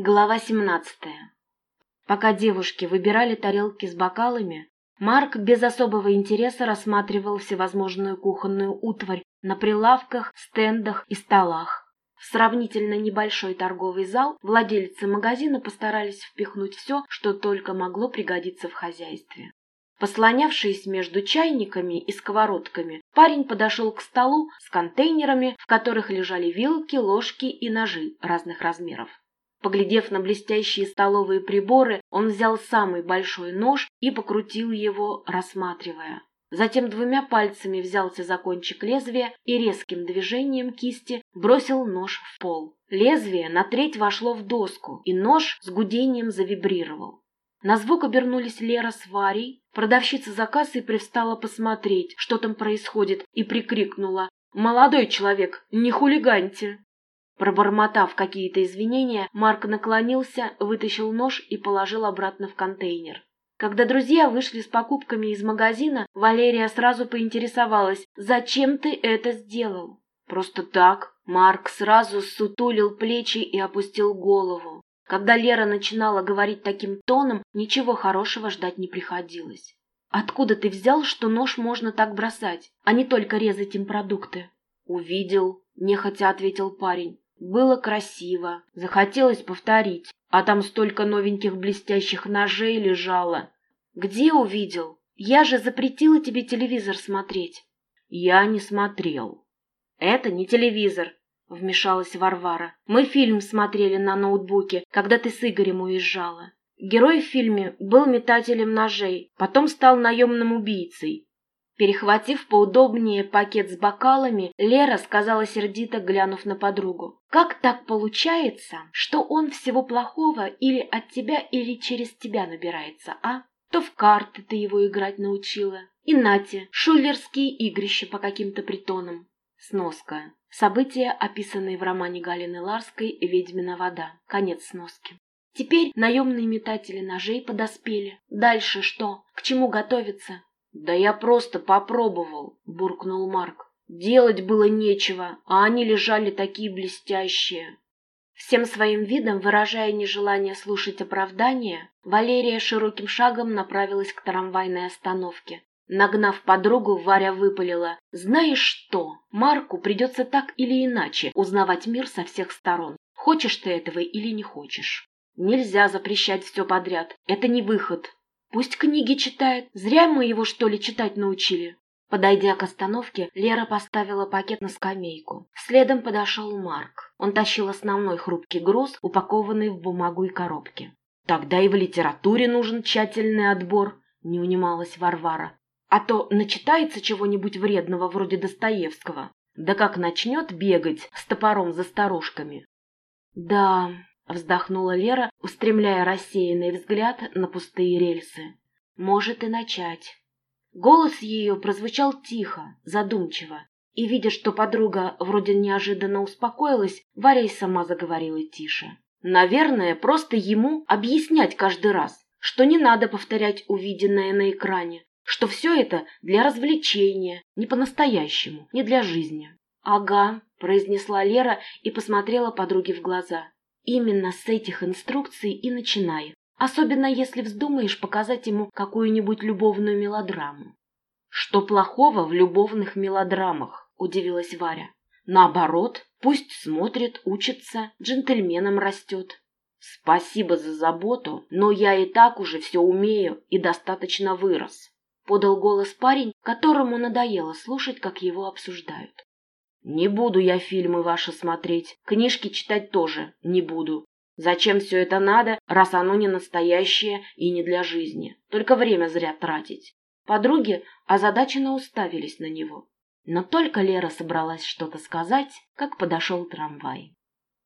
Глава 17. Пока девушки выбирали тарелки с бокалами, Марк без особого интереса рассматривал всевозможную кухонную утварь на прилавках, стендах и столах. В сравнительно небольшой торговый зал владельцы магазина постарались впихнуть все, что только могло пригодиться в хозяйстве. Послонявшись между чайниками и сковородками, парень подошел к столу с контейнерами, в которых лежали вилки, ложки и ножи разных размеров. Поглядев на блестящие столовые приборы, он взял самый большой нож и покрутил его, рассматривая. Затем двумя пальцами взялся за кончик лезвия и резким движением кисти бросил нож в пол. Лезвие на треть вошло в доску, и нож с гудением завибрировал. На звук обернулись Лера с Варей. Продавщица за кассой привстала посмотреть, что там происходит, и прикрикнула «Молодой человек, не хулиганьте!» Пробормотав какие-то извинения, Марк наклонился, вытащил нож и положил обратно в контейнер. Когда друзья вышли с покупками из магазина, Валерия сразу поинтересовалась, «Зачем ты это сделал?» «Просто так». Марк сразу сутулил плечи и опустил голову. Когда Лера начинала говорить таким тоном, ничего хорошего ждать не приходилось. «Откуда ты взял, что нож можно так бросать, а не только резать им продукты?» «Увидел», — нехотя ответил парень. Было красиво, захотелось повторить, а там столько новеньких блестящих ножей лежало. Где увидел? Я же запретила тебе телевизор смотреть. Я не смотрел. Это не телевизор, вмешалась Варвара. Мы фильм смотрели на ноутбуке, когда ты с Игорем уезжала. Герой в фильме был метателем ножей, потом стал наемным убийцей. Перехватив поудобнее пакет с бокалами, Лера сказала сердито, глянув на подругу. «Как так получается, что он всего плохого или от тебя, или через тебя набирается, а? То в карты ты его играть научила. И нате, шулерские игрища по каким-то притонам». Сноска. События, описанные в романе Галины Ларской «Ведьмина вода». Конец сноски. Теперь наемные метатели ножей подоспели. Дальше что? К чему готовиться? «Да я просто попробовал», — буркнул Марк. «Делать было нечего, а они лежали такие блестящие». Всем своим видом, выражая нежелание слушать оправдания, Валерия широким шагом направилась к трамвайной остановке. Нагнав подругу, Варя выпалила. «Знаешь что? Марку придется так или иначе узнавать мир со всех сторон. Хочешь ты этого или не хочешь. Нельзя запрещать все подряд. Это не выход. Пусть книги читает. Зря мы его, что ли, читать научили. Подойдя к остановке, Лера поставила пакет на скамейку. Следом подошел Марк. Он тащил основной хрупкий груз, упакованный в бумагу и коробки. «Тогда и в литературе нужен тщательный отбор», — не унималась Варвара. «А то начитается чего-нибудь вредного вроде Достоевского. Да как начнет бегать с топором за старушками». «Да, Вздохнула Лера, устремляя рассеянный взгляд на пустые рельсы. Может и начать. Голос ее прозвучал тихо, задумчиво. И, видя, что подруга вроде неожиданно успокоилась, Варя и сама заговорила тише. Наверное, просто ему объяснять каждый раз, что не надо повторять увиденное на экране, что все это для развлечения, не по-настоящему, не для жизни. «Ага», — произнесла Лера и посмотрела подруге в глаза. Именно с этих инструкций и начинай, особенно если вздумаешь показать ему какую-нибудь любовную мелодраму. Что плохого в любовных мелодрамах, удивилась Варя. Наоборот, пусть смотрит, учится, джентльменом растет. Спасибо за заботу, но я и так уже все умею и достаточно вырос. Подал голос парень, которому надоело слушать, как его обсуждают. Не буду я фильмы ваши смотреть, книжки читать тоже не буду. Зачем все это надо, раз оно не настоящее и не для жизни? Только время зря тратить. Подруги озадаченно уставились на него. Но только Лера собралась что-то сказать, как подошел трамвай.